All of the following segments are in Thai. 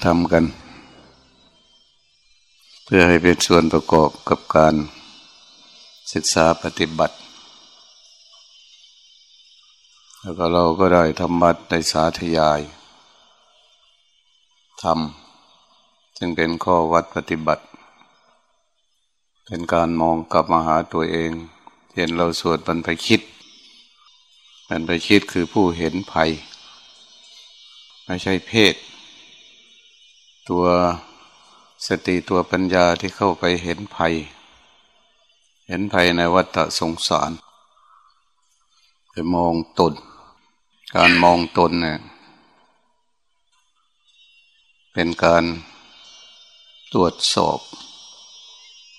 ฟังธรรมกัน เพื่อให้เป็นส่วนประกอบกับการศึกษาปฏิบัติ แล้วก็เราก็ได้ธรรมะได้สาธยายธรรมจึงเป็นข้อวัดปฏิบัติ เป็นการมองกลับมาหาตัวเอง เห็นเราสวดบรรพคิดบรรพคิดคือผู้เห็นภัย ไม่ใช่เพศ ตัวสติตัวปัญญาที่เข้าไปเห็นภัย เห็นภัยในวัฏสงสารไปมองตน การมองตนเนี่ยเป็นการตรวจสอบ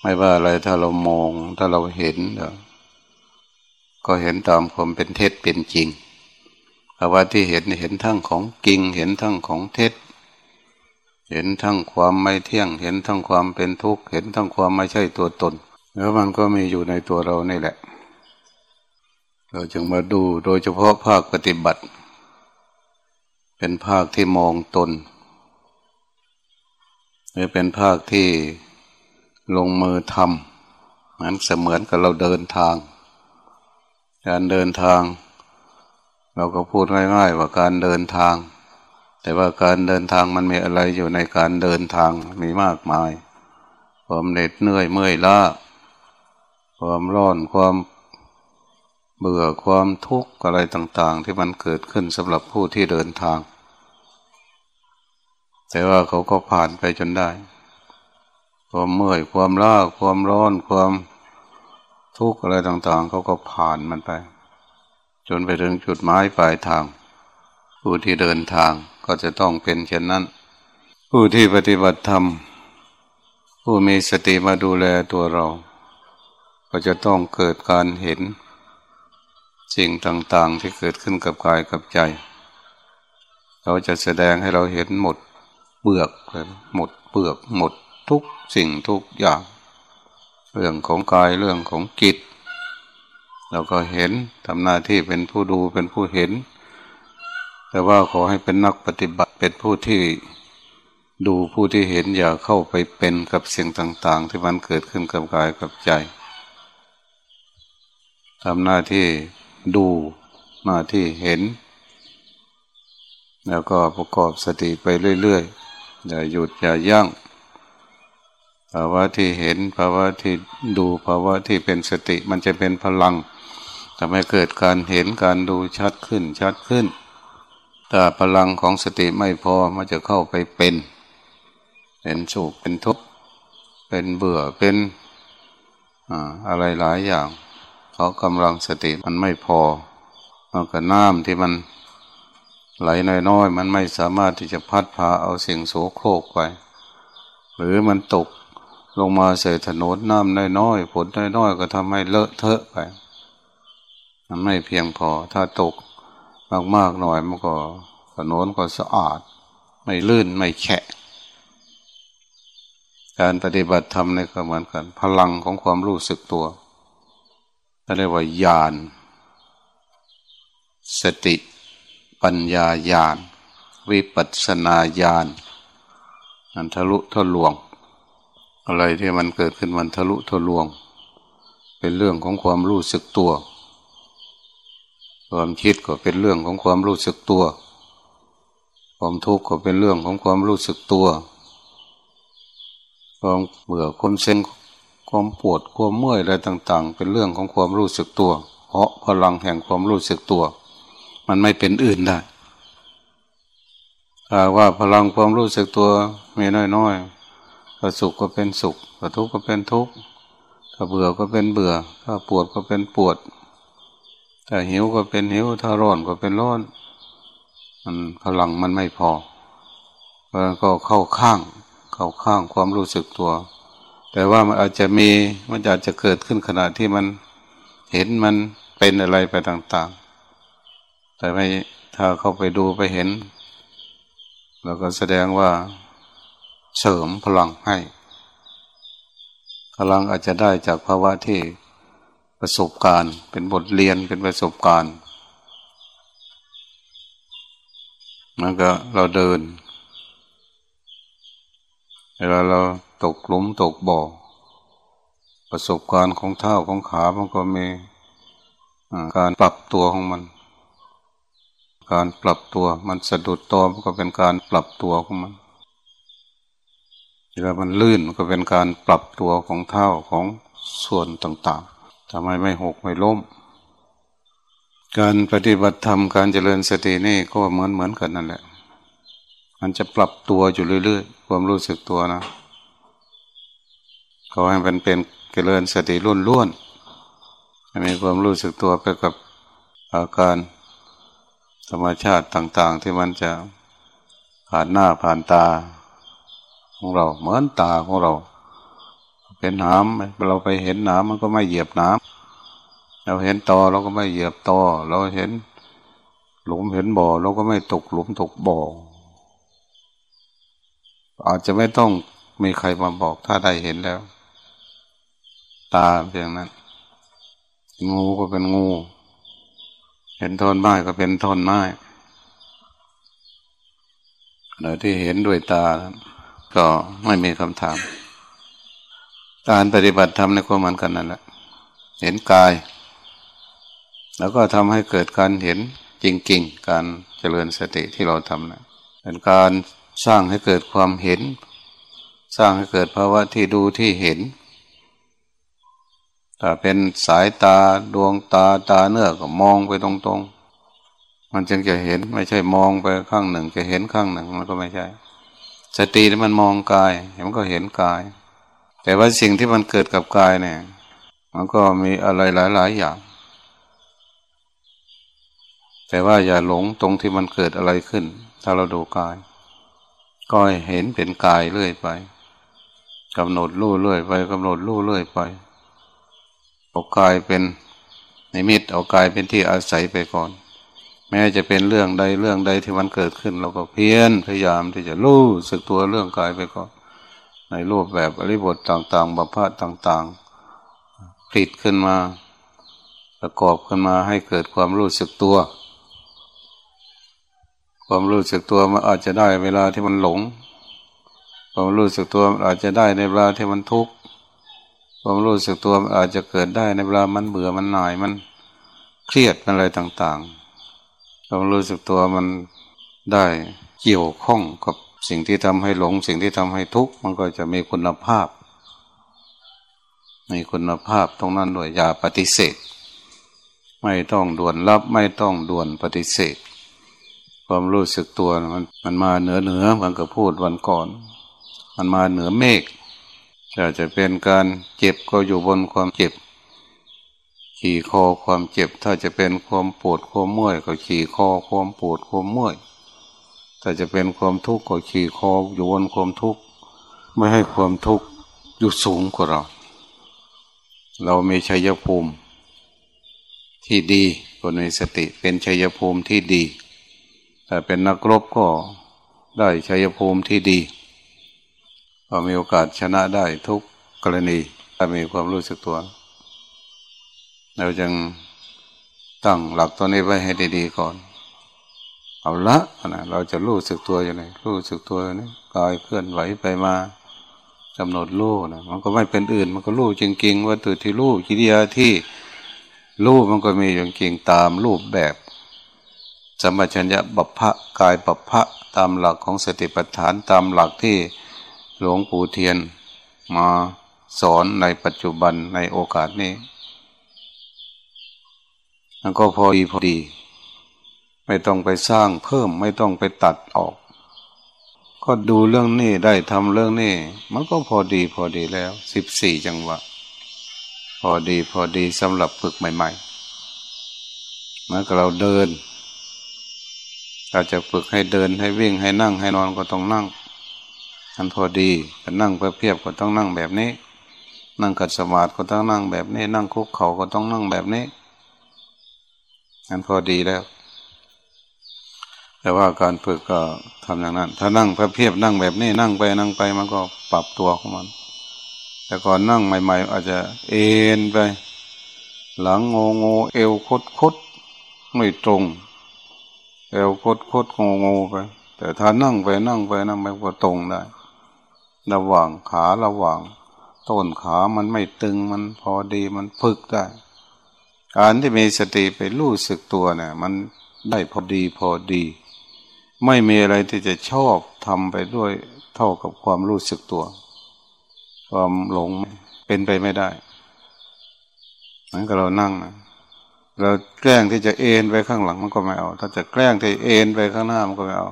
ไม่ว่าอะไรถ้าเรามองถ้าเราเห็น ก็เห็นตามความเป็นเท็จเป็นจริงภาวะที่เห็นเห็นทั้งของจริง เห็นทั้งของเท็จ เห็นทั้งความไม่เที่ยง เห็นทั้งความเป็นทุกข์เห็นทั้งความไม่ใช่ตัวตน แล้วมันก็มีอยู่ในตัวเรานี่แหละ เราจึงมาดูโดยเฉพาะภาคปฏิบัติ เป็นภาคที่มองตนหรือเป็นภาคที่ลงมือทำนั้นเสมือนกับเราเดินทาง การเดินทาง เราก็พูดง่ายๆว่าการเดินทาง แต่ว่าการเดินทางมันมีอะไรอยู่ในการเดินทางมีมากมาย ความเหน็ดเหนื่อยเมื่อยล้าความร้อนความเบื่อความทุกข์อะไรต่างๆ ที่มันเกิดขึ้นสำหรับผู้ที่เดินทาง แต่ว่าเขาก็ผ่านไปจนได้ ความเมื่อยความล้าความร้อนความทุกข์อะไรต่างๆ เขาก็ผ่านมันไป จนไปถึงจุดหมายปลายทาง ผู้ที่เดินทาง ก็จะต้องเป็นเช่นนั้น ผู้ที่ปฏิบัติธรรม ผู้มีสติมาดูแลตัวเรา ก็จะต้องเกิดการเห็น สิ่งต่างๆที่เกิดขึ้นกับกายกับใจ เราจะแสดงให้เราเห็นหมดเปลือกหมดเปลือกหมดทุกสิ่งทุกอย่าง เรื่องของกายเรื่องของจิตเราก็เห็นทำหน้าที่เป็นผู้ดูเป็นผู้เห็น แต่ว่าขอให้เป็นนักปฏิบัติเป็นผู้ที่ดูผู้ที่เห็นอย่าเข้าไปเป็นกับสิ่งต่าง ๆ ที่มันเกิดขึ้นกับกายกับใจทำหน้าที่ดูหน้าที่เห็น แล้วก็ประกอบสติไปเรื่อยๆ อย่าหยุดอย่ายั้งภาวะที่เห็นภาวะที่ดูภาวะที่เป็นสติมันจะเป็นพลังทำให้เกิดการเห็นการดูชัดขึ้นชัดขึ้น ถ้าพลังของสติไม่พอมันจะเข้าไปเป็น เป็นสุขเป็นทุกข์เป็นเบื่อเป็นอะไรหลายอย่างเพราะกำลังสติมันไม่พอมันก็น้ำที่มันไหลน้อยๆ มันไม่สามารถที่จะพัดพาเอาสิ่งโสโครกไป หรือมันตกลงมาใส่ถนนน้ำน้อยๆฝนน้อยๆ ก็ทำให้เลอะเทอะไป มันไม่เพียงพอถ้าตก มากๆหน่อยมันก็ถนนก็สะอาด ไม่ลื่นไม่แฉะ การปฏิบัติธรรมนี่ก็เหมือนกัน พลังของความรู้สึกตัวเรียกว่าญาณสติ ปัญญาญาณวิปัสนาญาณมันทะลุทะลวง อะไรที่มันเกิดขึ้นมันทะลุทะลวง เป็นเรื่องของความรู้สึกตัว ความคิดก็เป็นเรื่องของความรู้สึกตัว ความทุกข์ก็เป็นเรื่องของความรู้สึกตัว ความเบื่อความเซ็งความปวดความเมื่อยอะไรต่าง ๆ เป็นเรื่องของความรู้สึกตัว เพราะพลังแห่งความรู้สึกตัว มันไม่เป็นอื่นได้ถ้าว่าพลังความรู้สึกตัวมีน้อยๆถ้าสุขก็เป็นสุขถ้าทุกข์ก็เป็นทุกข์ถ้าเบื่อก็เป็นเบื่อ ถ้าปวดก็เป็นปวด ถ้าหิวก็เป็นหิว ถ้าร้อนก็เป็นร้อน มันพลังมันไม่พอมันก็เข้าข้าง เข้าข้างความรู้สึกตัว แต่ว่ามันอาจจะมีมันอาจจะเกิดขึ้นขณะที่มันเห็นมันเป็นอะไรไปต่าง ๆ แต่ไม่ถ้าเข้าไปดูไปเห็นเราก็แสดงว่าเสริมพลังให้พลังอาจจะได้จากภาวะที่ ประสบการณ์ เป็นบทเรียนเป็นประสบการณ์มันก็เราเดินเวลาเราตกหลุมตกบ่อ ประสบการณ์ของเท้าของขามันก็มีการปรับตัวของมัน การปรับตัวมันสะดุดตัวมันก็เป็นการปรับตัวของมันเวลามันลื่นมันก็เป็นการปรับตัวของเท้าของส่วนต่างๆ ทำไมไม่หกไม่ล้ม การปฏิบัติธรรมการเจริญสตินี่ก็เหมือนเหมือนกันนั่นแหละ มันจะปรับตัวอยู่เรื่อยๆ ความรู้สึกตัวนะเขาให้มันเป็นเจริญสติรุ่นล้วนมีความรู้สึกตัวไปกับอาการธรรมชาติต่างๆ ที่มันจะผ่านหน้าผ่านตาของเราเหมือนตาของเรา เป็นน้ำเราไปเห็นน้ำมันก็ไม่เหยียบน้ำเราเห็นตอเราก็ไม่เหยียบตอเราเห็น หลุมเห็นบ่อเราก็ไม่ตกหลุมตกบ่ออาจจะไม่ต้องมีใครมาบอกถ้าได้เห็นแล้ว ตาเพียงนั้น งูก็เป็นงู เห็นทนไม้ก็เป็นทนไม้เดี๋ยที่เห็นด้วยตา ก็ไม่มีคำถาม การปฏิบัติธรรมในความมันกันนั่นแหละเห็นกาย แล้วก็ทำให้เกิดการเห็นจริงๆ การเจริญสติที่เราทำนะเป็นการสร้างให้เกิดความเห็น สร้างให้เกิดภาวะที่ดูที่เห็นถ้าเป็นสายตาดวงตาตาเนื้อก็มองไปตรงๆ มันจึงจะเห็นไม่ใช่มองไปข้างหนึ่ง จะเห็นข้างหนึ่งมันก็ไม่ใช่ สติมันมองกายมันก็เห็นกาย แต่ว่าสิ่งที่มันเกิดกับกายเนี่ย มันก็มีอะไรหลาย ๆ อย่าง แต่ว่าอย่าหลงตรงที่มันเกิดอะไรขึ้น ถ้าเราดูกาย ก็เห็นเป็นกายเรื่อยไปกำหนดรู้เรื่อยไปกำหนดรู้เรื่อยไปเอากายเป็นในมิตรเอากายเป็นที่อาศัยไปก่อน แม้จะเป็นเรื่องใดเรื่องใดที่มันเกิดขึ้น เราก็เพียรพยายามที่จะรู้สึกตัวเรื่องกายไปก่อน ในรูปแบบอริบทต่างๆบัพพะต่างๆผลิตขึ้นมา ประกอบขึ้นมาให้เกิดความรู้สึกตัว ความรู้สึกตัวมันอาจจะได้เวลาที่มันหลง ความรู้สึกตัวอาจจะได้ในเวลาที่มันทุกข์ความรู้สึกตัวอาจจะเกิดได้ในเวลามันเบื่อมันหน่ายมันเครียดอะไรต่างๆความรู้สึกตัวมันได้เกี่ยวข้องกับ สิ่งที่ทำให้หลง สิ่งที่ทำให้ทุกข์มันก็จะมีคุณภาพ มีคุณภาพตรงนั้นด้วยอย่าปฏิเสธ ไม่ต้องด่วนรับไม่ต้องด่วนปฏิเสธ ความรู้สึกตัวมันมันมาเหนือเหนือมันก็พูดวันก่อน มันมาเหนือเมฆจะจะเป็นการเจ็บก็อยู่บนความเจ็บ ขี่คอความเจ็บ ถ้าจะเป็นความปวดความเมื่อยก็ขี่คอความปวดความเมื่อย ถ้าจะเป็นความทุกข์ก็ขี่คออยู่บนความทุกข์ไม่ให้ความทุกข์อยู่สูงกว่าเรา เรามีชัยภูมิ ที่ดีคนมีสติเป็นชัยภูมิที่ดี แต่เป็นนักรบก็ได้ชัยภูมิที่ดีก็มีโอกาสชนะได้ทุกกรณีถ้ามีความรู้สึกตัว เราจึงตั้งหลักตัวนี้ไว้ให้ดีๆก่อน เอาละนะเราจะรู้สึกตัวอย่างไรรู้สึกตัวนี่กายเคลื่อนไหวไปมากำหนดรู้นะมันก็ไม่เป็นอื่น มันก็รู้จริงๆว่าตัวที่รู้กิริยาที่รู้มันก็มีอย่างจริงตามรูปแบบสมัชัญญะบัพพะกายบัพพะตามหลักของสติปัฏฐานตามหลักที่หลวงปู่เทียนมาสอนในปัจจุบันในโอกาสนี้มันก็พอดีพอดี ไม่ต้องไปสร้างเพิ่มไม่ต้องไปตัดออก ก็ดูเรื่องนี้ได้ทำเรื่องนี้มันก็พอดีพอดีแล้วสิบสี่จังหวะ พอดีพอดีสำหรับฝึกใหม่ๆเมื่อเราเดินเราจะฝึกให้เดินให้วิ่งให้นั่งให้นอนก็ต้องนั่งอันพอดีจะนั่งเพื่อเพียบก็ต้องนั่งแบบนี้ นั่งกัดสมาธิก็ต้องนั่งแบบนี้ นั่งคุกเข่าก็ต้องนั่งแบบนี้อันพอดีแล้ว แต่ว่าการฝึกก็ทำอย่างนั้น ถ้านั่งเพียบนั่งแบบนี้นั่งไปนั่งไปมันก็ปรับตัวของมัน แต่ก่อนนั่งใหม่ ๆ อาจจะเอ็นไป หลังงงเอวคดคดไม่ตรง เอวคดคดงงงไป แต่ถ้านั่งไปนั่งไปนั่งไปก็ตรงได้ ระหว่างขาระหว่างต้นขามันไม่ตึงมันพอดีมันฝึกได้ การที่มีสติไปรู้สึกตัวเนี่ยมันได้พอดีพอดี ไม่มีอะไรที่จะชอบทำไปด้วยเท่ากับความรู้สึกตัว ความหลงเป็นไปไม่ได้นั้นก็เรานั่งนะเราแกล้งที่จะเอ็นไปข้างหลังมันก็ไม่เอา ถ้าจะแกล้งที่เอ็นไปข้างหน้ามันก็ไม่เอา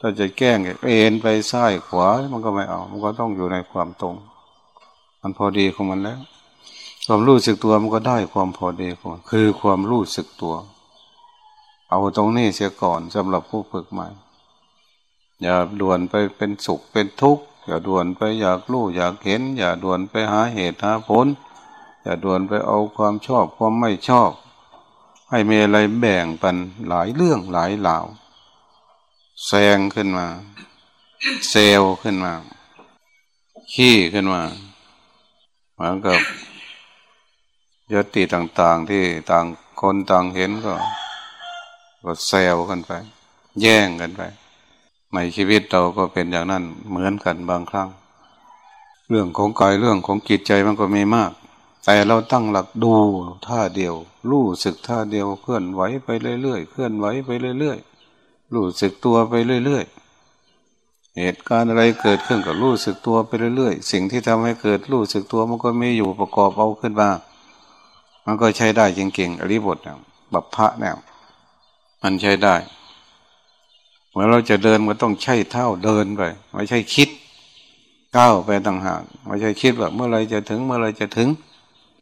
ถ้าจะแกล้งเอ็นไปซ้ายขวามันก็ไม่เอา มันก็ต้องอยู่ในความตรง มันพอดีของมันแล้ว ความรู้สึกตัวมันก็ได้ความพอดีของมันคือความรู้สึกตัว เอาตรงนี้เสียก่อนสำหรับผู้ฝึกใหม่ อย่าด่วนไปเป็นสุขเป็นทุกข์อย่าด่วนไปอยากรู้อยากเห็น อย่าด่วนไปหาเหตุหาผล อย่าด่วนไปเอาความชอบความไม่ชอบ ให้มีอะไรแบ่งปันหลายเรื่องหลายเหล่าแซงขึ้นมา เซลขึ้นมา ขี้ขึ้นมาเหมือนกับยติต่างๆที่ต่างคนต่างเห็นก็ ก็เซลกันไป แย่งกันไปในชีวิตเราก็เป็นอย่างนั้นเหมือนกันบางครั้ง เรื่องของกายเรื่องของจิตใจมันก็มีมาก แต่เราตั้งหลักดูท่าเดียว รู้สึกท่าเดียวเคลื่อนไหวไปเรื่อยๆเคลื่อนไหวไปเรื่อยๆรู้สึกตัวไปเรื่อยๆเหตุการณ์อะไรเกิดขึ้นก็รู้สึกตัวไปเรื่อยๆสิ่งที่ทำให้เกิดรู้สึกตัวมันก็มีอยู่ประกอบเอาขึ้นมา มันก็ใช้ได้จริงๆอริบทเนี่ยบัพพะเนี่ย มันใช้ได้เมื่อเราจะเดินมันต้องใช้เท้าเดินไปไม่ใช่คิดก้าวไปต่างหากไม่ใช่คิดว่าเมื่อไรจะถึงเมื่อไรจะถึง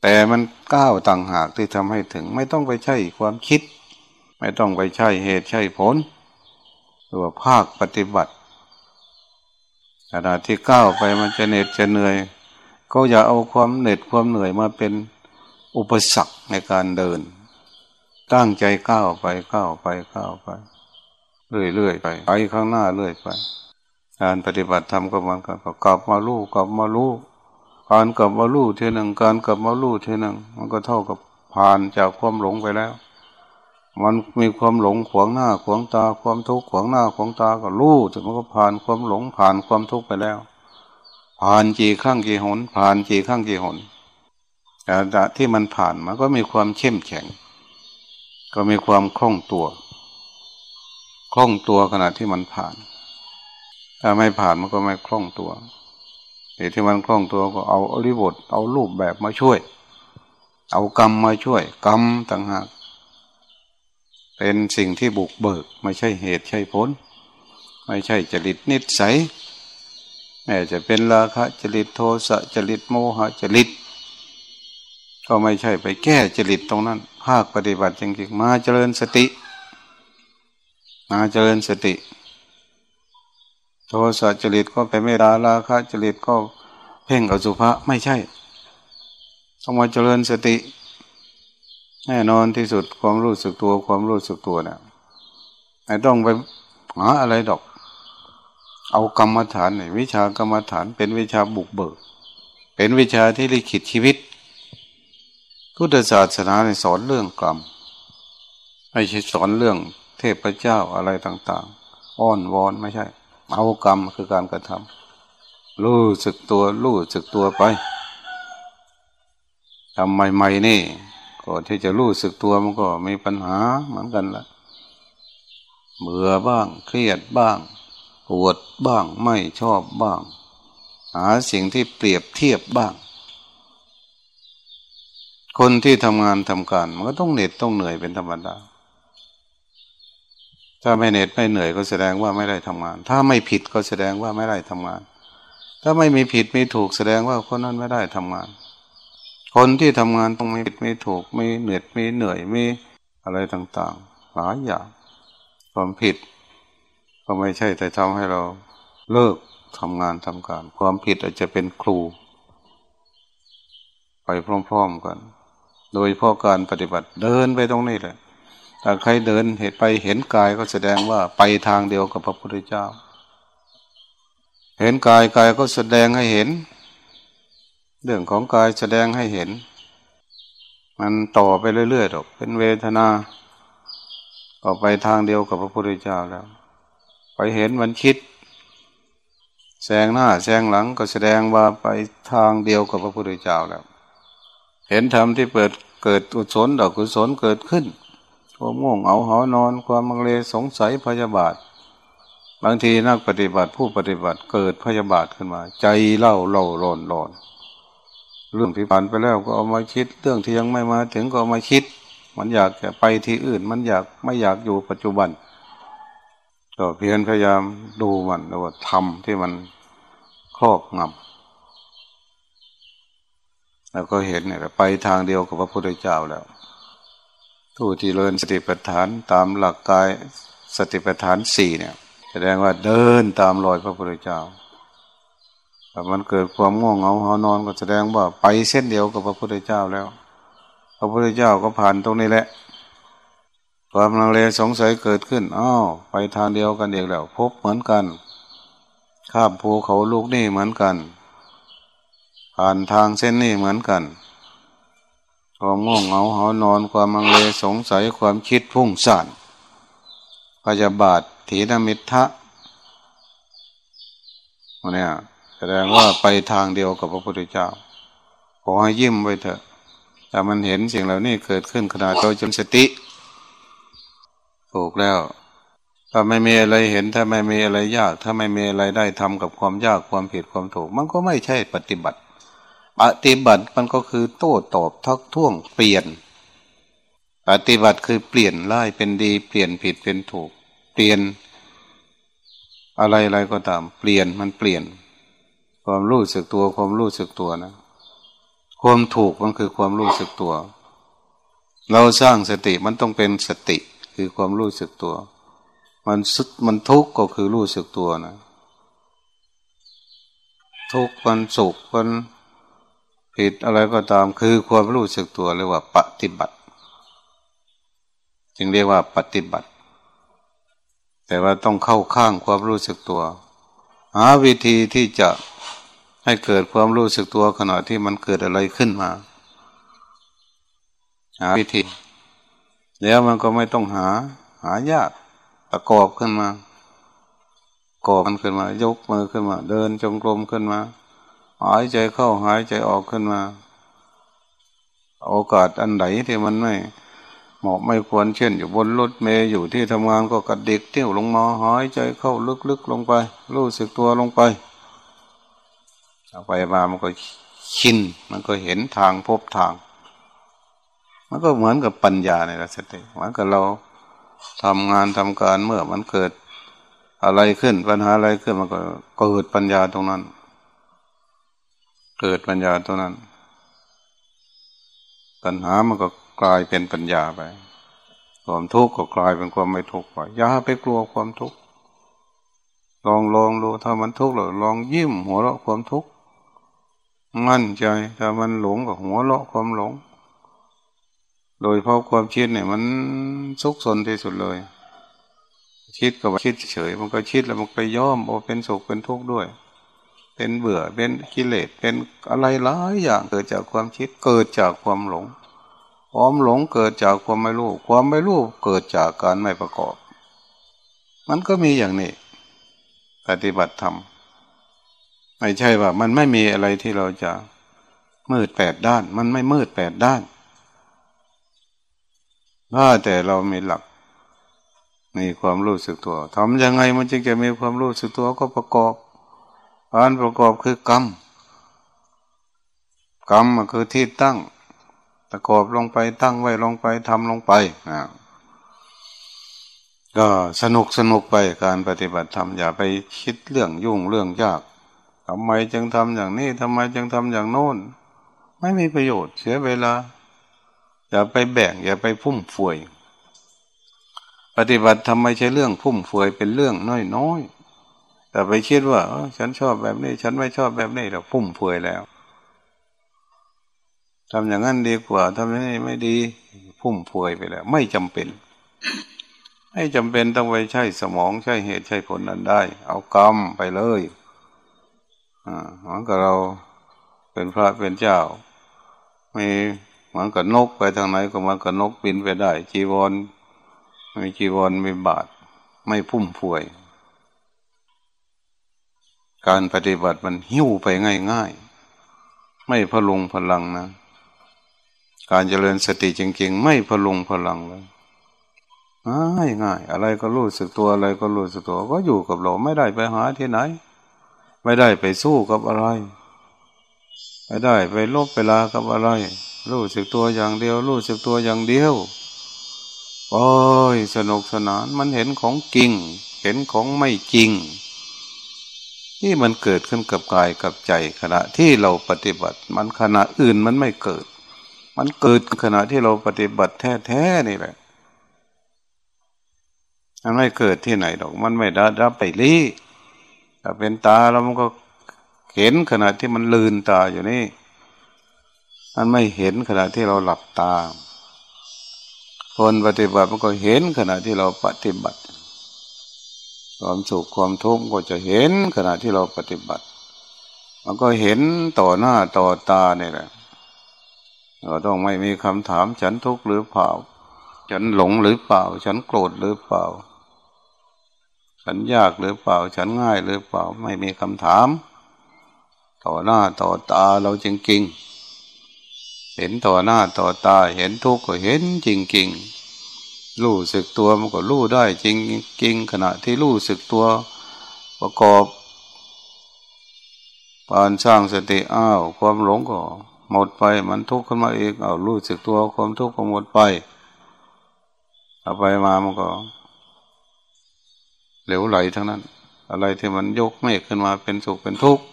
แต่มันก้าวต่างหากที่ทำให้ถึง ไม่ต้องไปใช่ความคิด ไม่ต้องไปใช่เหตุใช่ผลหรือว่าภาคปฏิบัติขณะที่ก้าวไปมันจะเหน็ดจะเหนื่อย ก็อย่าเอาความเหน็ดความเหนื่อยมาเป็นอุปสรรคในการเดิน ตั้งใจก้าวไปก้าวไปก้าวไป เรื่อยๆไปไปข้างหน้าเรื่อยไป การปฏิบัติธรรมก็เหมือนกันกลับมาลู่กลับมาลู่การกลับมาลู่เท่หนึ่งการกลับมาลู่เท่หนึ่งมันก็เท่ากับผ่านจากความหลงไปแล้ว มันมีความหลงขวางหน้าขวางตาความทุกข์ขวางหน้าขวางตาก็ลู่จนมันก็ผ่านความหลงผ่านความทุกข์ไปแล้ว ผ่านกี่ครั้งกี่หนผ่านกี่ครั้งกี่หนแต่ที่มันผ่านมันก็มีความเข้มแข็ง ก็มีความคล่องตัว คล่องตัวขณะที่มันผ่าน ถ้าไม่ผ่านมันก็ไม่คล่องตัวเหตุที่มันคล่องตัวก็เอาอริบท เอารูปแบบมาช่วย เอากรรมมาช่วย กรรมต่างหาก เป็นสิ่งที่บุกเบิก ไม่ใช่เหตุใช่ผล ไม่ใช่จริตนิสัยแม้จะเป็นราคะจริตโทสะจริตโมหะจริต ก็ไม่ใช่ไปแก้จริตตรงนั้น ภาคปฏิบัติจริงๆมาเจริญสติ มาเจริญสติ โทสะจริตก็ไปไม่ดาราคะจริตก็เพ่งอสุภะไม่ใช่ต้องมาเจริญสติ แน่นอนที่สุดความรู้สึกตัวความรู้สึกตัวเนะี่ยไม่ต้องไปหาอะไรดอก เอากรรมฐานวิชากรรมฐานเป็นวิชาบุกเบิก เป็นวิชาที่ลิขิตชีวิต พุทธศาสนาสอนเรื่องกรรมไม่ใช่สอนเรื่องเทพเจ้าอะไรต่าง ๆ อ้อนวอนไม่ใช่ เอากรรมคือการกระทำรู้สึกตัวรู้สึกตัวไปทำใหม่ๆนี่ก็ที่จะรู้สึกตัวมันก็มีปัญหาเหมือนกันละเบื่อบ้าง เครียดบ้างปวดบ้างไม่ชอบบ้าง หาสิ่งที่เปรียบเทียบบ้าง คนที่ทำงานทำการ มันก็ต้องเหน็ดต้องเหนื่อยเป็นธรรมดา ถ้าไม่เหน็ดไม่เหนื่อยก็แสดงว่าไม่ได้ทำงาน ถ้าไม่ผิดก็แสดงว่าไม่ได้ทำงาน ถ้าไม่มีผิดไมีถูกแสดงว่าคนนั้นไม่ได้ทำงาน คนที่ทำงานต้องมีผิดมีถูกมีเหน็ดมีเหนื่อยมีอะไรต่างๆ หลายอย่างความผิด ก็ไม่ใช่แต่ทำให้เราเลิกทำงานทำการ ความผิดอาจจะเป็นครู ไปพร้อมๆกัน โดยเพราะการปฏิบัติเดินไปตรงนี้เลยถ้าใครเดินเหตุไปเห็นกายก็แสดงว่าไปทางเดียวกับพระพุทธเจ้า เห็นกายกายก็แสดงให้เห็น เรื่องของกายแสดงให้เห็น มันต่อไปเรื่อยๆหรอกเป็นเวทนาก็ไปทางเดียวกับพระพุทธเจ้าแล้ว ไปเห็นมันคิดแซงหน้าแซงหลังก็แสดงว่าไปทางเดียวกับพระพุทธเจ้าแล้ว เห็นธรรมที่เปิดเกิดอุศลดอกกุศลเกิดขึ้นความง่วงเอาหอนอน ความมังเลสงสัยพยาบาท บางทีนักปฏิบัติผู้ปฏิบัติเกิดพยาบาทขึ้นมา ใจเล่าเล่าร้อนร้อนเรื่องที่ผ่านไปแล้วก็เอามาคิด เรื่องที่ยังไม่มาถึงก็เอามาคิด มันอยากจะไปที่อื่น มันอยากไม่อยากอยู่ปัจจุบันก็เพียรพยายามดูมันแล้วว่าทำที่มันครอบงำ แล้วก็เห็นเนี่ยไปทางเดียวกับพระพุทธเจ้าแล้วผู้ที่เริญสติปัฏฐานตามหลักกายสติปัฏฐานสี่เนี่ย แสดงว่าเดินตามรอยพระพุทธเจ้าแต่มันเกิดความง่วงเหงาหานอนก็แสดงว่าไปเส้นเดียวกับพระพุทธเจ้าแล้ว พระพุทธเจ้าก็ผ่านตรงนี้แหละ ความลังเลสงสัยเกิดขึ้นอ้าวไปทางเดียวกันเองแล้ว พบเหมือนกัน ข้ามภูเขาลูกนี่เหมือนกัน ผ่านทางเส้นนี่เหมือนกัน ความง่วงเหงาหานอนความมังเลสงสัยความคิดพุ่งสั่นพยาบาทถีนมิทะเนี่ยแสดงว่าไปทางเดียวกับพระพุทธเจ้า ขอให้ยิ้มไว้เถอะ แต่มันเห็นสิ่งเหล่านี้เกิดขึ้นขณะโดยจนสติ ถูกแล้ว ถ้าไม่มีอะไรเห็น ถ้าไม่มีอะไรยาก ถ้าไม่มีอะไรได้ทำกับความยากความผิดความถูก มันก็ไม่ใช่ปฏิบัติ ปฏิบัติมันก็คือโต้ตอบทักท้วงเปลี่ยน ปฏิบัติคือเปลี่ยนร้ายเป็นดี เปลี่ยนผิดเป็นถูก เปลี่ยน อะไรอะไรก็ตาม เปลี่ยนมันเปลี่ยน ความรู้สึกตัวความรู้สึกตัวนะ ความถูกมันคือความรู้สึกตัว เราสร้างสติมันต้องเป็นสติคือความรู้สึกตัว มันสุดมันทุกข์ก็คือรู้สึกตัวนะ ทุกข์มันสุขมัน ผิดอะไรก็ตามคือความรู้สึกตัวเรียกว่าปฏิบัติ จึงเรียกว่าปฏิบัติ แต่ว่าต้องเข้าข้างความรู้สึกตัว หาวิธีที่จะให้เกิดความรู้สึกตัวขณะที่มันเกิดอะไรขึ้นมา หาวิธี แล้วมันก็ไม่ต้องหา หายากประกอบขึ้นมาก่อมันขึ้นมา ยกมือขึ้นมา เดินจงกรมขึ้นมา หายใจเข้าหายใจออกขึ้นมา โอกาสอันไหนที่มันไม่เหมาะไม่ควรเช่น อยู่บนรถเมย์อยู่ที่ทำงานก็กระดิกเที่ยวลงมาหายใจเข้าลึกๆลงไป รู้สึกตัวลงไปเอาไปมามันก็ชินมันก็เห็นทางพบทาง มันก็เหมือนกับปัญญาในรัศติเหมือนกับเราทำงานทำการเมื่อมันเกิดอะไรขึ้นปัญหาอะไรขึ้นมันก็เกิดปัญญาตรงนั้น เกิดปัญญาตรงนั้น ปัญหามันก็กลายเป็นปัญญาไป ความทุกข์ก็กลายเป็นความไม่ทุกข์ไปอย่าไปกลัวความทุกข์ลองลองดูถ้ามันทุกข์หรอลองยิ้มหัวเราะความทุกข์มั่นใจถ้ามันหลงก็หัวเราะความหลง โดยเพราะความคิดเนี่ยมันซุกซนที่สุดเลย คิดกับคิดเฉยมันก็คิดแล้วมันไปย่อมโอเป็นสุขเป็นทุกข์ด้วย เป็นเบื่อเป็นกิเลสเป็นอะไรหลายอย่างเกิดจากความคิดเกิดจากความหลงความหลงเกิดจากความไม่รู้ ความไม่รู้เกิดจากการไม่ประกอบ มันก็มีอย่างนี้ ปฏิบัติธรรมไม่ใช่ว่า มันไม่มีอะไรที่เราจะมืดแปดด้าน มันไม่มืดแปดด้านถ้าแต่เรามีหลักมีความรู้สึกตัวทำยังไงมันจึงจะมีความรู้สึกตัวก็ประกอบ การประกอบคือกรรม กรรมคือที่ตั้ง ประกอบลงไปตั้งไว้ลงไปทำลงไปนะก็สนุกสนุกไปการปฏิบัติธรรมอย่าไปคิดเรื่องยุ่งเรื่องยากทำไมจึงทำอย่างนี้ทำไมจึงทำอย่างโน้น ไม่มีประโยชน์เสียเวลา อย่าไปแบ่ง อย่าไปพุ่มเฟวยปฏิบัติทำไมใช่เรื่องพุ่มเฟวยเป็นเรื่องน้อยน้อย แต่ไปคิดว่าฉันชอบแบบนี้ ฉันไม่ชอบแบบนี้เราพุ่มฟวยแล้วทำอย่างนั้นดีกว่าทำอย่างนี้ไม่ดีพุ่มฟวยไปแล้ว ไม่จำเป็น ไม่จำเป็นต้องไปใช้สมองใช้เหตุใช้ผลนั้นได้ เอากรรมไปเลยอ่าเหมือนกับเราเป็นพระเป็นเจ้ามีเหมือนกับนกไปทางไหนก็เหมือนกับนกบินไปได้ จีวรมีจีวรมีบาท ไม่พุ่มพวย การปฏิบัติมันหิ้วไปง่ายๆ ไม่พลุงพลังนะ การเจริญสติจริงๆ ไม่พลุงพลังเลยง่ายง่ายอะไรก็รู้สึกตัวอะไรก็รู้สึกตัว ก็อยู่กับเราไม่ได้ไปหาที่ไหน ไม่ได้ไปสู้กับอะไร ไม่ได้ไปลบเวลากับอะไร รู้สึกตัวอย่างเดียว รู้สึกตัวอย่างเดียวโอ้ยสนุกสนานมันเห็นของจริง เห็นของไม่จริง ที่มันเกิดขึ้นกับกายกับใจขณะที่เราปฏิบัติ มันขณะอื่นมันไม่เกิด มันเกิดขณะที่เราปฏิบัติแท้ๆนี่แหละมันไม่เกิดที่ไหนหรอก มันไม่ได้รับไปลี้ถ้าเป็นตาเรามันก็เห็นขณะที่มันลืนตาอยู่นี่ มันไม่เห็นขณะที่เราหลับตา คนปฏิบัติมันก็เห็นขณะที่เราปฏิบัติ ความสุขความทุกข์ก็จะเห็นขณะที่เราปฏิบัติ มันก็เห็นต่อหน้าต่อตาเนี่ยแหละเราต้องไม่มีคำถามฉันทุกข์หรือเปล่า ฉันหลงหรือเปล่า ฉันโกรธหรือเปล่า ฉันยากหรือเปล่า ฉันง่ายหรือเปล่า ไม่มีคำถาม ต่อหน้าต่อตาเราจริงจริงเห็นต่อหน้าต่อตาเห็นทุกข์ก็เห็นจริงจริง รู้สึกตัวมันก็รู้ได้จริงจริงขณะที่รู้สึกตัวประกอบปานสร้างสติอ้าว ความหลงก็หมดไปมันทุกข์ขึ้นมาเองอ้าวรู้สึกตัวความทุกข์ก็หมดไปเอาไปมามันก็ เหลวไหลทั้งนั้น อะไรที่มันยกเมฆขึ้นมาเป็นสุขเป็นทุกข์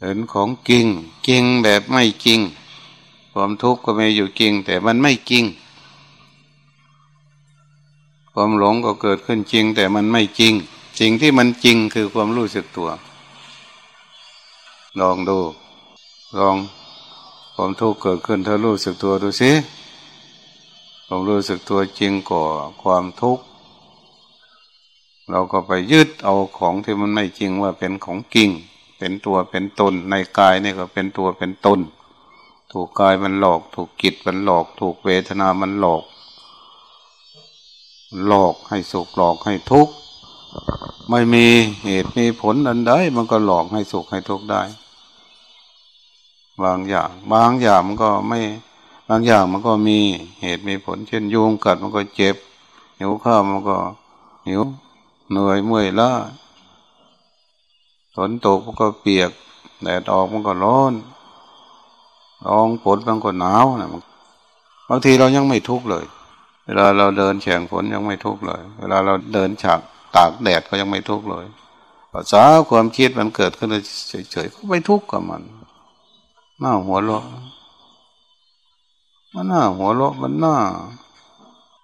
เห็นของจริงจริงแบบไม่จริง ความทุกข์ก็ไม่อยู่จริง แต่มันไม่จริง ความหลงก็เกิดขึ้นจริง แต่มันไม่จริง สิ่งที่มันจริงคือความรู้สึกตัว ลองดู ลองความทุกข์เกิดขึ้นเธอรู้สึกตัวดูสิความรู้สึกตัวจริงก่อความทุกข์เราก็ไปยึดเอาของที่มันไม่จริงว่าเป็นของจริง เป็นตัวเป็นตนในกายนี่ก็เป็นตัวเป็นตน ถูกกายมันหลอก ถูกจิตมันหลอก ถูกเวทนามันหลอก หลอกให้สุขหลอกให้ทุกข์ไม่มีเหตุมีผลอันใดมันก็หลอกให้สุขให้ทุกข์ได้ บางอย่าง บางอย่างมันก็ไม่ บางอย่างมันก็มีเหตุมีผล เช่นยุงกัดมันก็เจ็บหิวข้าวมันก็หิวเหนื่อยเมื่อยล้าฝนตกมันก็เปียกแดดออกมันก็ร้อนร้องฝนมันก็หนาวนะบางทีเรายังไม่ทุกข์เลย เวลาเราเดินแข่งฝนยังไม่ทุกข์เลย เวลาเราเดินฉากตากแดดก็ยังไม่ทุกข์เลยภาษาความคิดมันเกิดขึ้นเฉยๆก็ไม่ทุกข์กับมันหน้าหัวเราะมันหน้าหัวเราะมันหน้า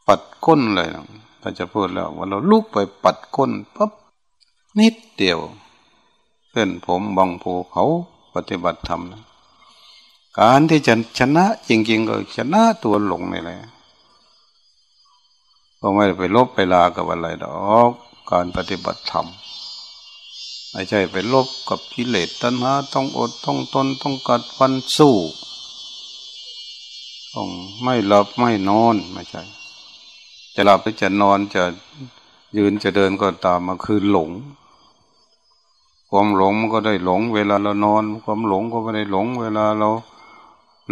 ปัดก้นเลยนะถ้าจะพูดแล้วว่าเราลุกไปปัดก้นปั๊บนิดเดียวเพื่อนผมบังภูเขาปฏิบัติธรรมนะการที่จะชนะจริงๆก็ชนะตัวหลงนี่แหละ ก็ไม่ได้ไปลบไปลากับอะไรดอกการปฏิบัติธรรมไม่ใช่ไปลบกับกิเลสตัณหาต้องอดต้องทนต้องกัดฟันสู้ต้องไม่หลับไม่นอนไม่ใช่ จะหลับหรือจะนอนจะยืนจะเดินก็ตามมาคือหลง ความหลงมันก็ได้หลง เวลาเรานอน ความหลงก็ไม่ได้หลง เวลาเรา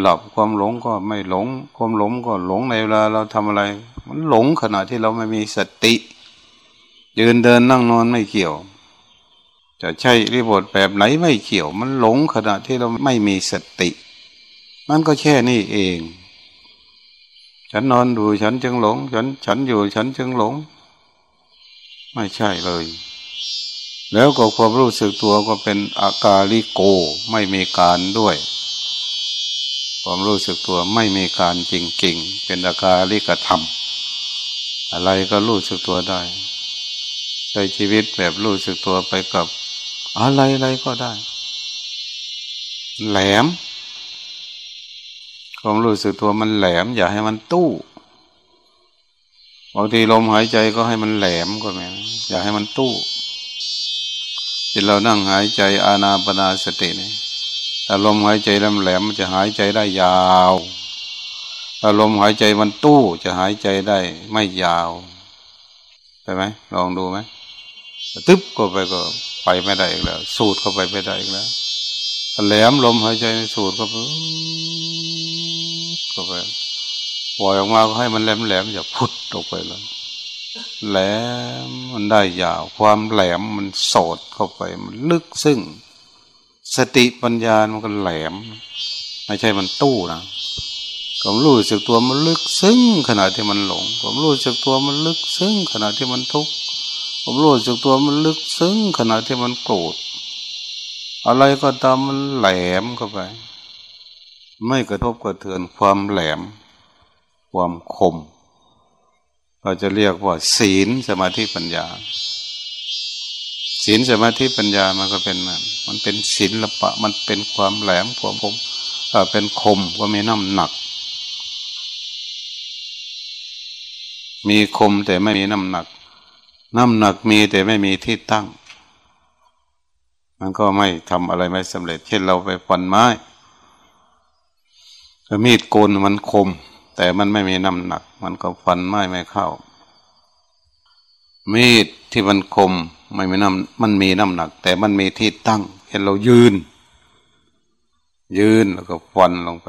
หลับความหลงก็ไม่หลง ความหลงก็หลงในเวลาเราทำอะไร มันหลงขณะที่เราไม่มีสติ ยืนเดินนั่งนอนไม่เกี่ยว จะใช่รีบทแบบไหนไม่เกี่ยว มันหลงขณะที่เราไม่มีสติ มันก็แค่นี้เอง ฉันนอนดูฉันจึงหลง ฉันฉันอยู่ฉันจึงหลง ไม่ใช่เลย แล้วก็ความรู้สึกตัวก็เป็นอากาลิโกไม่มีการด้วยความรู้สึกตัวไม่มีการจริงๆ เป็นอากาลิกธรรม อะไรก็รู้สึกตัวได้ใช้ชีวิตแบบรู้สึกตัวไปกับ อะไรอะไรก็ได้ แหลมความรู้สึกตัวมันแหลม อย่าให้มันตู้บางทีลมหายใจก็ให้มันแหลมก็แม่อย่าให้มันตู้ที่เรานั่งหายใจอานาปนาสตินี่ถ้าลมหายใจแหลมแหลมมันจะหายใจได้ยาว ถ้าลมณ์หายใจมันตู้จะหายใจได้ไม่ยาวใช่ไหมลองดูไหมตึ๊บก็ไปก็ไปไม่ได้อีกแล้ว สูดเข้าไปไม่ได้อีกแล้วแหลมลมหายใจสูดเข้าไปเข้าไปปล่อยออกมาก็ให้มันแหลมแหลมอย่าพุดออกไปเลยแหลมมันได้ยาว ความแหลมมันโสดเข้าไป มันลึกซึ่ง สติปัญญามันก็แหลม ไม่ใช่มันตู้นะ ผมรู้สึกตัวมันลึกซึ้งขณะที่มันหลงผมรู้สึกตัวมันลึกซึ้งขณะที่มันทุกข์ผมรู้สึกตัวมันลึกซึ้งขณะที่มันโกรธอะไรก็ตามมันแหลมเข้าไป ไม่กระทบกระเทือนความแหลม ความคม เราจะเรียกว่า ศีลสมาธิปัญญา ศีลสมาธิปัญญามันก็เป็นมันมันเป็นศิลปะ มันเป็นความแหลมความคมเป็นคมก็มีน้ำหนัก มีคมแต่ไม่มีน้ำหนัก น้ำหนักมีแต่ไม่มีที่ตั้ง มันก็ไม่ทำอะไรไม่สำเร็จ เช่นเราไปฟันไม้มีดโกนมันคม แต่มันไม่มีน้ำหนัก มันก็ฟันไม่ไม่เข้า มีดที่มันคมไม่มีน้ำมันมีน้ำหนัก แต่มันมีที่ตั้ง เห็นเรายืน ยืนแล้วก็ฟันลงไป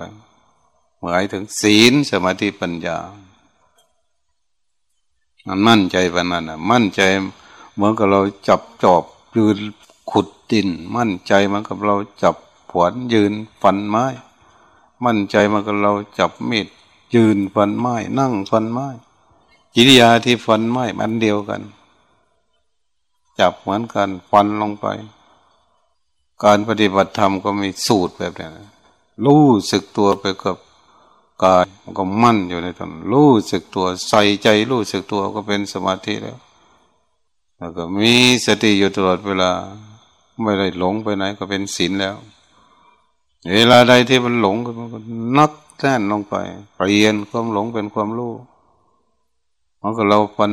หมายถึงศีลสมาธิปัญญา มันมั่นใจปนั้นอะ มั่นใจเหมือนกับเราจับจอบยืนขุดดิน มั่นใจเหมือนกับเราจับผวนยืนฟันไม้ มั่นใจเหมือนกับเราจับมีดยืนฟันไม้ นั่งฟันไม้กิริยาที่ฟันไม้มันเดียวกัน จับเหมือนกันฟันลงไป การปฏิบัติธรรมก็มีสูตรแบบนี้รู้สึกตัวไปกับ กายมันก็มั่นอยู่ในตนรู้สึกตัวใส่ใจรู้สึกตัวก็เป็นสมาธิแล้ว แล้วก็มีสติอยู่ตลอดเวลา ไม่ได้หลงไปไหนก็เป็นศีลแล้ว เวลาใดที่มันหลงก็นักแท่นลงไปเปลี่ยนความหลงเป็นความรู้มันก็เราฟัน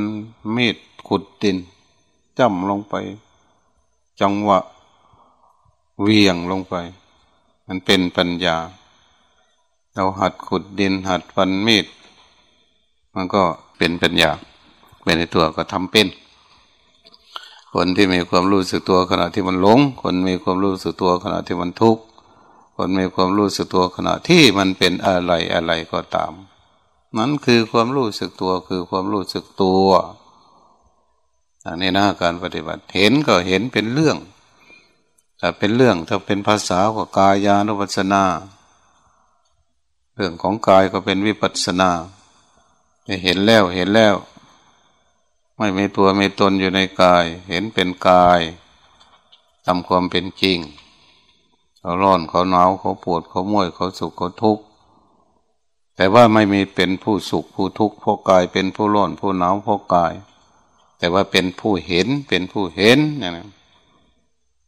มีดขุดดินจ้ำลงไป จังหวะเวียงลงไป มันเป็นปัญญา เราหัดขุดดินหัดฟันมีด มันก็เป็นเปัญญางเป็นในตัวก็ทำเป็น คนที่มีความรู้สึกตัวขณะที่มันหลง คนมีความรู้สึกตัวขณะที่มันทุกข์คนมีความรู้สึกตัวขณะที่มันเป็นอะไรอะไรก็ตาม นั้นคือความรู้สึกตัวคือความรู้สึกตัวอันนี้นะการปฏิบัติเห็นก็เห็นเป็นเรื่องแต่เป็นเรื่องถ้าเป็นภาษาก็กายานุปัสสนา เรื่องของกายก็เป็นวิปัสสนาเห็นแล้วเห็นแล้ว ไม่มีตัวไม่ตนอยู่ในกาย เห็นเป็นกายทำความเป็นจริงเขาร้อนเขาหนาวเขาปวดเขาม่วยเขาสุขเขาทุกข์แต่ว่าไม่มีเป็นผู้สุขผู้ทุกข์เพราะกายเป็นผู้ร้อนผู้หนาวเพราะกาย แต่ว่าเป็นผู้เห็นเป็นผู้เห็นอย่างนี้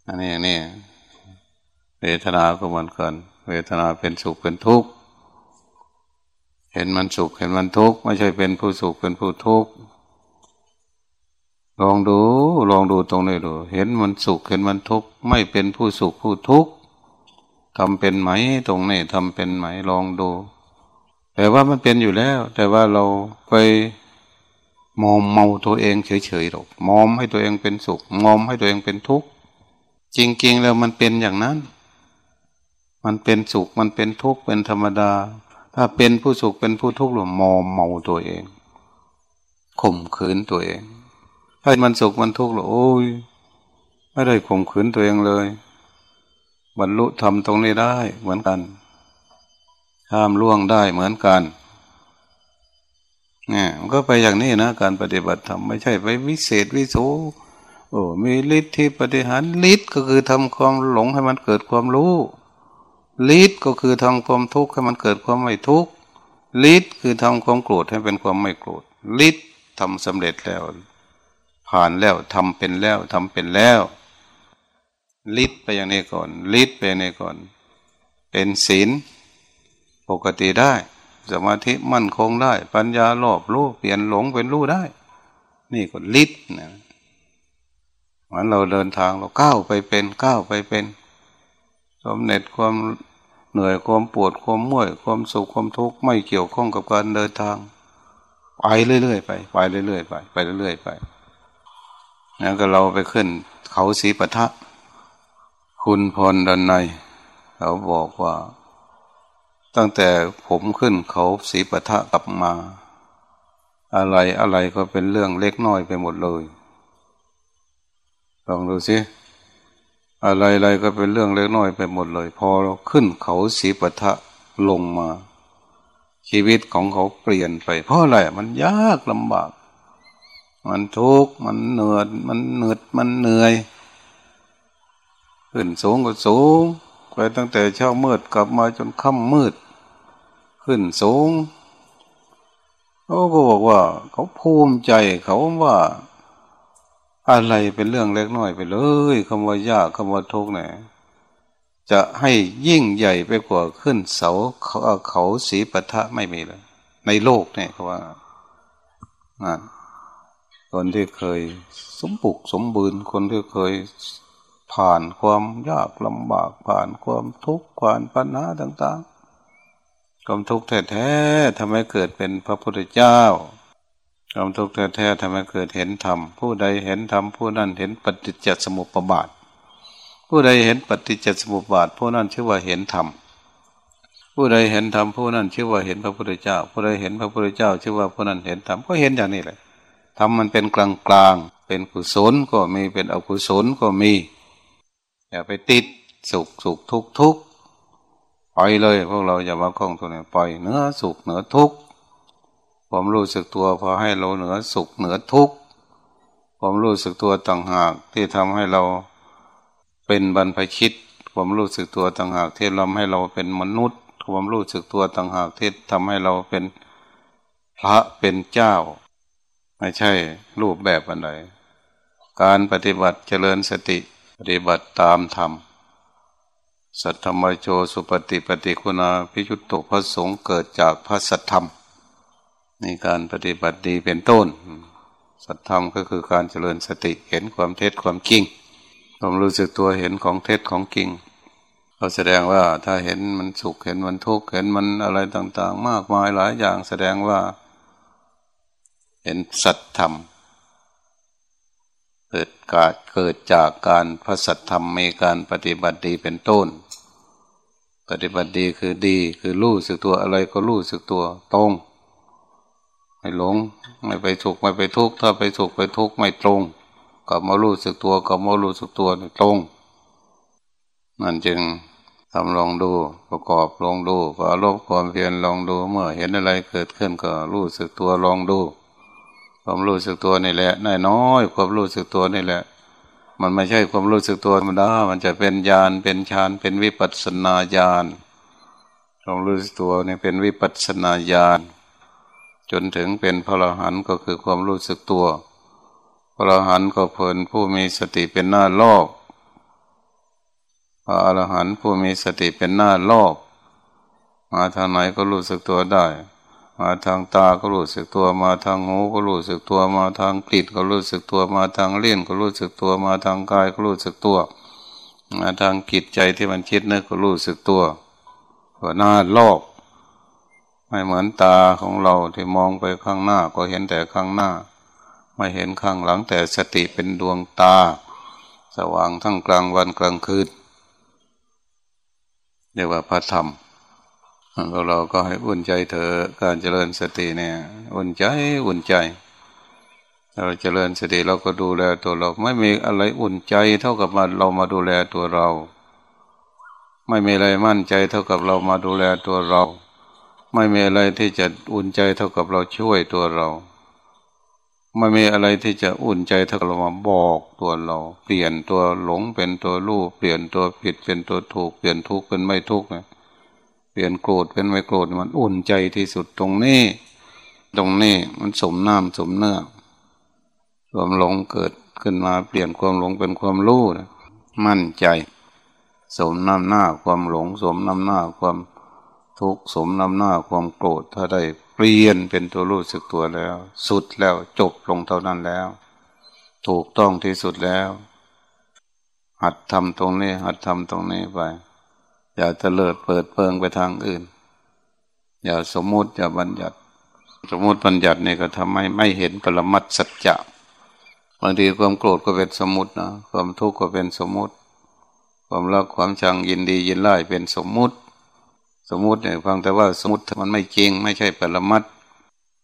อันนี้นี่เวทนาก็เหมือนกัน เวทนาเป็นสุขเป็นทุกข์ เห็นมันสุขเห็นมันทุกข์ไม่ใช่เป็นผู้สุขเป็นผู้ทุกข์ลองดูลองดูตรงนี้ดู เห็นมันสุขเห็นมันทุกข์ไม่เป็นผู้สุขผู้ทุกข์ทำเป็นไหมตรงนี้ทำเป็นไหมลองดู แต่ว่ามันเป็นอยู่แล้ว แต่ว่าเราไปมอมเมาตัวเองเฉยๆหรอกมอมให้ตัวเองเป็นสุขมอมให้ตัวเองเป็นทุกข์จริงๆแล้วมันเป็นอย่างนั้น มันเป็นสุขมันเป็นทุกข์เป็นธรรมดา ถ้าเป็นผู้สุขเป็นผู้ทุกข์หรือมอมเมาตัวเองข่มขืนตัวเอง ถ้ามันสุขมันทุกข์หรือโอ้ยไม่ได้ข่มขืนตัวเองเลยบรรลุธรรมตรงนี้ได้เหมือนกันข้ามล่วงได้เหมือนกันเนี่ยมันก็ไปอย่างนี้นะ การปฏิบัติธรรมไม่ใช่ไปวิเศษวิโสโอ้มีฤทธิ์ที่ปฏิหารฤทธิ์ก็คือทำความหลงให้มันเกิดความรู้ ฤทธิ์ก็คือทำความทุกข์ให้มันเกิดความไม่ทุกข์ฤทธิ์คือทำความโกรธให้เป็นความไม่โกรธฤทธิ์ทำสำเร็จแล้ว ผ่านแล้วทำเป็นแล้วทำเป็นแล้วลิดไปอย่างนี้ก่อนลิดไปในก่อน เป็นศีลปกติได้ สมาธิมั่นคงได้ ปัญญารอบรู้เปลี่ยนหลงเป็นรู้ได้ นี่ก็ลิดนะมือนเราเดินทางเราก้าวไปเป็นก้าวไปเป็นสมเด็จความ เหนื่อยความปวดความม่วยความสุขความทุกข์ไม่เกี่ยวข้องกับการเดินทาง ไปเรื่อยๆไปไปเรื่อยๆไปไปเรื่อยๆไปแล้วก็เราไปขึ้น เขาสีปะทะ คุณพรดันในเขาบอกว่า ตั้งแต่ผมขึ้นเขาสีปะทะกลับมา อะไรอะไรก็เป็นเรื่องเล็กน้อยไปหมดเลยลองดูสิ อะไรอะไรก็เป็นเรื่องเล็กน้อยไปหมดเลย พอเราขึ้นเขาสีปะทะลงมา ชีวิตของเขาเปลี่ยนไปเพราะอะไรมันยากลำบาก มันทุกข์มันเหนื่อยมันเหนื่อยมันเหนื่อยขึ้นสูงก็สูงไปตั้งแต่เช้ามืดกลับมาจนค่ำมืด ขึ้นสูงเขาก็บอกว่า เขาภูมิใจเขาว่า อะไรเป็นเรื่องเล็กน้อยไปเลยคำว่ายากคำว่าทุกข์เนี่ยจะให้ยิ่งใหญ่ไปกว่าขึ้นเสาเขาเขาสีปะทะไม่มีเลย ในโลกเนี่ยเขาว่านั่นคนที่เคยสมบุกสมบูรณ์คนที่เคยผ่านความยากลำบากผ่านความทุกข์ผ่านปัญหาต่าง ๆ ความทุกข์แท้ๆทำให้เกิดเป็นพระพุทธเจ้า ความทุกข์แท้ๆทำให้เกิดเห็นธรรมผู้ใดเห็นธรรมผู้นั้นเห็นปฏิจจสมุปบาท ผู้ใดเห็นปฏิจจสมุปบาท ผู้นั้นชื่อว่าเห็นธรรมผู้ใดเห็นธรรมผู้นั้นชื่อว่าเห็นพระพุทธเจ้า ผู้ใดเห็นพระพุทธเจ้า ชื่อว่าผู้นั้นเห็นธรรมก็เห็นอย่างนี้แหละธรรมมันเป็นกลางกลางเป็นกุศลก็มีเป็นอกุศลก็มีอย่าไปติดสุขสุขทุกทุกปล่อยเลย พวกเราอย่ามาคล้องตัวนี้ปล่อยเนื้อสุขเนื้อทุกข์ ความรู้สึกตัวพอให้เราเหนือสุขเหนือทุกข์ความรู้สึกตัวต่างหากที่ทำให้เราเป็นบรรพชิต ความรู้สึกตัวต่างหากที่ทำให้เราเป็นมนุษย์ ความรู้สึกตัวต่างหากที่ทำให้เราเป็นพระเป็นเจ้า ไม่ใช่รูปแบบอะไรการปฏิบัติเจริญสติปฏิบัติตามธรรม สัทธมโจสุปฏิปฏิคุณาพิจุตโตพระสงฆ์เกิดจากพระสัทธรรม ในการปฏิบัติดีเป็นต้น สัตธรรมก็คือการเจริญสติเห็นความเท็จความจริงความรู้สึกตัวเห็นของเท็จของจริงเราแสดงว่าถ้าเห็นมันสุขเห็นมันทุกข์เห็นมันอะไรต่าง ๆ มากมายหลายอย่างแสดงว่า เห็นสัตธรรมเกิดกาเกิดจากการพระสัตธรรมมีการปฏิบัติดีเป็นต้น ปฏิบัติดีคือดีคือรู้สึกตัวอะไรก็รู้สึกตัวตรง ไม่หลง ไม่ไปสุขไม่ไปทุกข์ถ้าไปสุขไปทุกข์ไม่ตรงกับมารู้สึกตัวกับมารู้สึกตัวตรงนั่นจึงทำลองดูประกอบลองดูก็ลบความเพียรลองดูเมื่อเห็นอะไรเกิดขึ้นก็รู้สึกตัวลองดู ความรู้สึกตัวนี่แหละน้อยน้อยความรู้สึกตัวนี่แหละ มันไม่ใช่ความรู้สึกตัวธรรมดามันจะเป็นญาณเป็นฌานเป็นวิปัสสนาญาณความรู้สึกตัวนี่เป็นวิปัสสนาญาณ จนถึงเป็นพระอรหันต์ก็คือความรู้สึกตัว พระอรหันต์ก็เพลินผู้มีสติเป็นหน้าโลอบพระอรหันต์ผู้มีสติเป็นหน้าโลอบมาทางไหนก็รู้สึกตัวได้ มาทางตาก็รู้สึกตัว มาทางหูก็รู้สึกตัว มาทางกลิ่นก็รู้สึกตัว มาทางเลี้ยนก็รู้สึกตัว มาทางกายก็รู้สึกตัว มาทางกิจใจที่มันคิดนึกก็รู้สึกตัวหัวหน้าโลอบ ไม่เหมือนตาของเราที่มองไปข้างหน้าก็เห็นแต่ข้างหน้า ไม่เห็นข้างหลังแต่สติเป็นดวงตา สว่างทั้งกลางวันกลางคืนเรียกว่าพระธรรมเราเราก็ให้อุ่นใจเถอะการเจริญสติเนี่ย อุ่นใจอุ่นใจ เราเจริญสติเราก็ดูแลตัวเรา ไม่มีอะไรอุ่นใจเท่ากับมาเรามาดูแลตัวเรา ไม่มีอะไรมั่นใจเท่ากับเรามาดูแลตัวเรา ไม่มีอะไรที่จะอุ่นใจเท่ากับเราช่วยตัวเรา ไม่มีอะไรที่จะอุ่นใจเท่ากับเรามาบอกตัวเรา เปลี่ยนตัวหลงเป็นตัวรู้เปลี่ยนตัวผิดเป็นตัวถูก เปลี่ยนทุกข์เป็นไม่ทุกข์นะเปลี่ยนโกรธเป็นไม่โกรธมันอุ่นใจที่สุดตรงนี้ ตรงนี้มันสมน้ำสมเนื้อความหลงเกิดขึ้นมาเปลี่ยนความหลงเป็นความรู้นะมั่นใจ สมน้ำหน้าความหลง สมน้ำหน้าความ ทุกสมนำหน้าความโกรธถ้าได้เปลี่ยนเป็นตัวรู้สึกตัวแล้ว สุดแล้วจบลงเท่านั้นแล้ว ถูกต้องที่สุดแล้ว หัดทำตรงนี้ หัดทำตรงนี้ไป อย่าเตลิดเปิดเปิงไปทางอื่น อย่าสมมติอย่าบัญญัติ สมมติบัญญัตินี่ก็ทำให้ไม่เห็นปรมัตสัจจะบางทีความโกรธก็เป็นสมมตินะความทุกข์ก็เป็นสมมติ ความรักความชังยินดียินไล่เป็นสมมติ สมมุติเนี่ยฟังแต่ว่าสมมติมันไม่จริง ไม่ใช่ปรมัต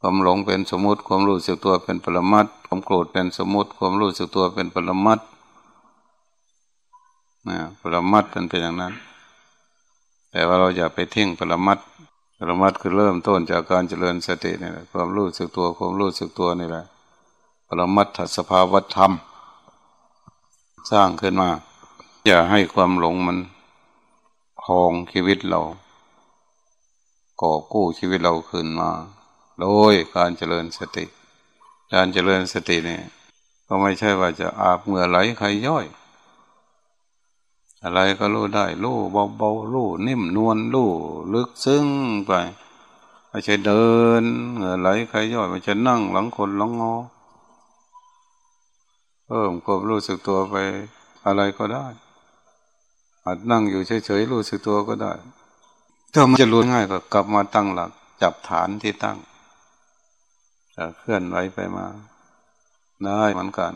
ความหลงเป็นสมมุติความรู้สึกตัวเป็นปรมัตความโกรธเป็นสมมุติความรู้สึกตัวเป็นปรมัตนะปรมัตเป็นเป็นอย่างนั้น แต่ว่าเราอย่าไปทิ้งปรมัตปรมัตคือเริ่มต้นจากการเจริญสตินี่แหละความรู้สึกตัวความรู้สึกตัวนี่แหละปรมัตถสภาวธรรม สร้างขึ้นมา อย่าให้ความหลงมันครองชีวิตเรา ก่อกู้ชีวิตเราขึ้นมา โดยการเจริญสติ การเจริญสติเนี่ยก็ไม่ใช่ว่าจะอาบเมื่อไหลใครย่อย อะไรก็รู้ได้ รู้เบาๆรู้นิ่มนวลรู้ลึกซึ้งไปไม่ใช่เดินเหงื่อไหลใครย่อยไม่ใช่นั่งหลังคนหลังงอเพิ่มความรู้สึกตัวไปอะไรก็ได้อาจนั่งอยู่เฉยๆรู้สึกตัวก็ได้ ถ้ามันจะรู้ง่ายก็กลับมาตั้งหลัก จับฐานที่ตั้งจะเคลื่อนไหวไปมา ได้เหมือนกัน